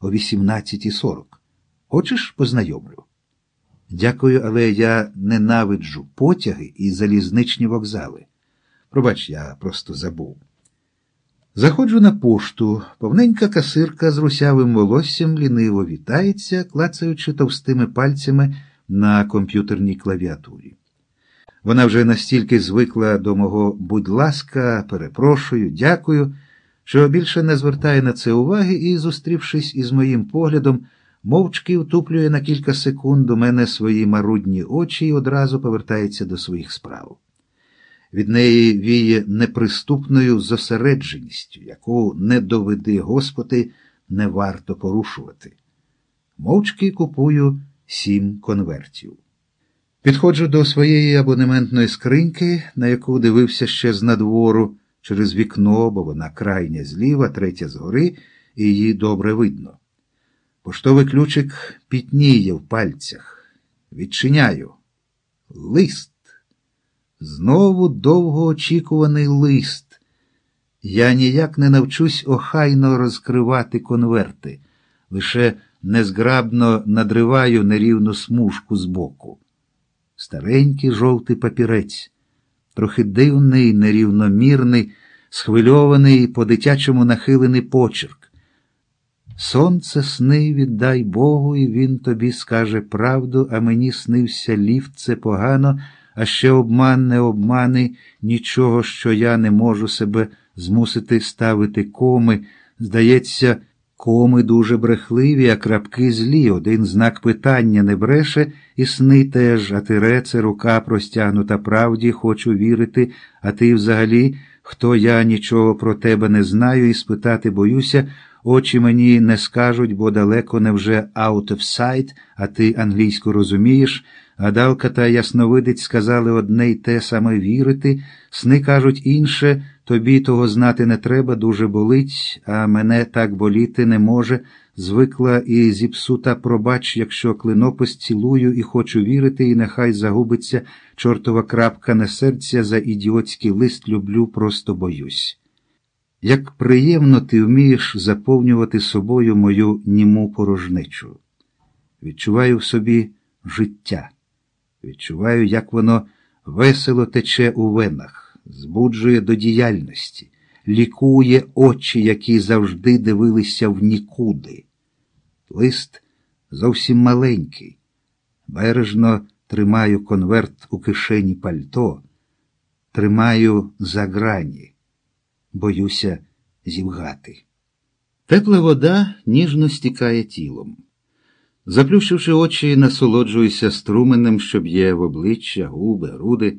о 18.40. Хочеш познайомлю? Дякую, але я ненавиджу потяги і залізничні вокзали. Пробач, я просто забув. Заходжу на пошту, повненька касирка з русявим волоссям ліниво вітається, клацаючи товстими пальцями на комп'ютерній клавіатурі. Вона вже настільки звикла до мого будь ласка, перепрошую, дякую, що більше не звертає на це уваги і, зустрівшись із моїм поглядом, мовчки втуплює на кілька секунд у мене свої марудні очі і одразу повертається до своїх справ. Від неї віє неприступною зосередженістю, яку не доведи Господи, не варто порушувати. Мовчки купую сім конвертів. Підходжу до своєї абонементної скриньки, на яку дивився ще з надвору, через вікно, бо вона крайня зліва, третя згори, і її добре видно. Поштовий ключик пітніє в пальцях. Відчиняю. Лист. Знову довгоочікуваний лист. Я ніяк не навчусь охайно розкривати конверти, лише незграбно надриваю нерівну смужку збоку. Старенький жовтий папірець, трохи дивний, нерівномірний, схвильований, по дитячому нахилений почерк. Сонце сни віддай Богу, і він тобі скаже правду, а мені снився ліфт, це погано, а ще обман не обмани, нічого, що я не можу себе змусити ставити коми. Здається, коми дуже брехливі, а крапки злі. Один знак питання не бреше, і сни теж, а тире це рука простягнута. Правді, хочу вірити, а ти взагалі, хто я? Нічого про тебе не знаю, і спитати боюся. Очі мені не скажуть, бо далеко не вже out of sight, а ти англійську розумієш. Гадалка та ясновидець сказали одне й те саме вірити, сни кажуть інше, тобі того знати не треба, дуже болить, а мене так боліти не може. Звикла і зіпсута пробач, якщо клинопис цілую і хочу вірити, і нехай загубиться чортова крапка на серця за ідіотський лист люблю, просто боюсь. Як приємно ти вмієш заповнювати собою мою німу порожничу. Відчуваю в собі життя, відчуваю, як воно весело тече у венах, збуджує до діяльності, лікує очі, які завжди дивилися в нікуди. Лист зовсім маленький, бережно тримаю конверт у кишені пальто, тримаю за грані боюся зівгати. Тепла вода ніжно стікає тілом. Заплющивши очі, насолоджуюся струменем, що б'є в обличчя, губи, груди.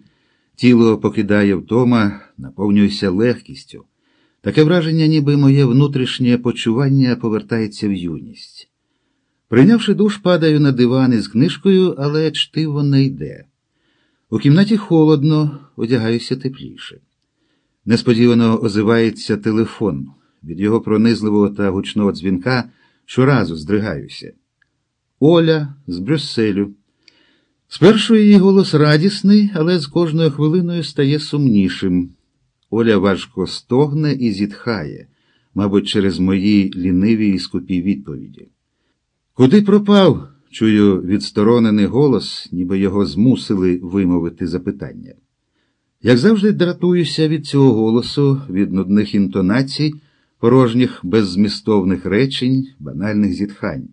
Тіло покидає втома, наповнююся легкістю. Таке враження, ніби моє внутрішнє почування повертається в юність. Прийнявши душ, падаю на диван із книжкою, але чтиво не йде. У кімнаті холодно, одягаюся тепліше. Несподівано озивається телефон. Від його пронизливого та гучного дзвінка щоразу здригаюся. Оля з Брюсселю. Спершу її голос радісний, але з кожною хвилиною стає сумнішим. Оля важко стогне і зітхає, мабуть, через мої ліниві і скупі відповіді. Куди пропав? чую відсторонений голос, ніби його змусили вимовити запитання. Як завжди, дратуюся від цього голосу, від нудних інтонацій, порожніх беззмістовних речень, банальних зітхань.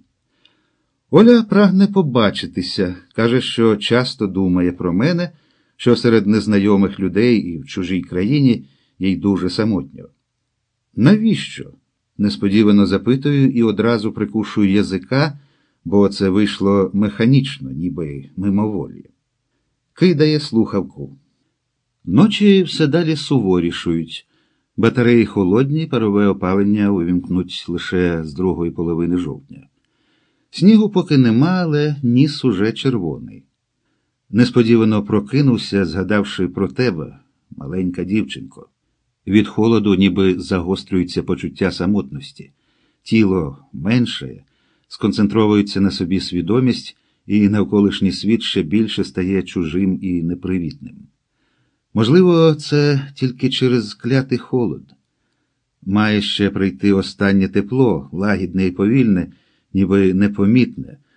Оля прагне побачитися, каже, що часто думає про мене, що серед незнайомих людей і в чужій країні їй дуже самотньо. Навіщо? несподівано запитую і одразу прикушую язика, бо це вийшло механічно, ніби мимоволі. Кидає слухавку. Ночі все далі суворішують. Батареї холодні, парове опалення увімкнуть лише з другої половини жовтня. Снігу поки нема, але ніс уже червоний. Несподівано прокинувся, згадавши про тебе, маленька дівчинко. Від холоду ніби загострюється почуття самотності. Тіло менше, сконцентровується на собі свідомість, і навколишній світ ще більше стає чужим і непривітним. Можливо, це тільки через клятий холод. Має ще прийти останнє тепло, лагідне і повільне, ніби непомітне,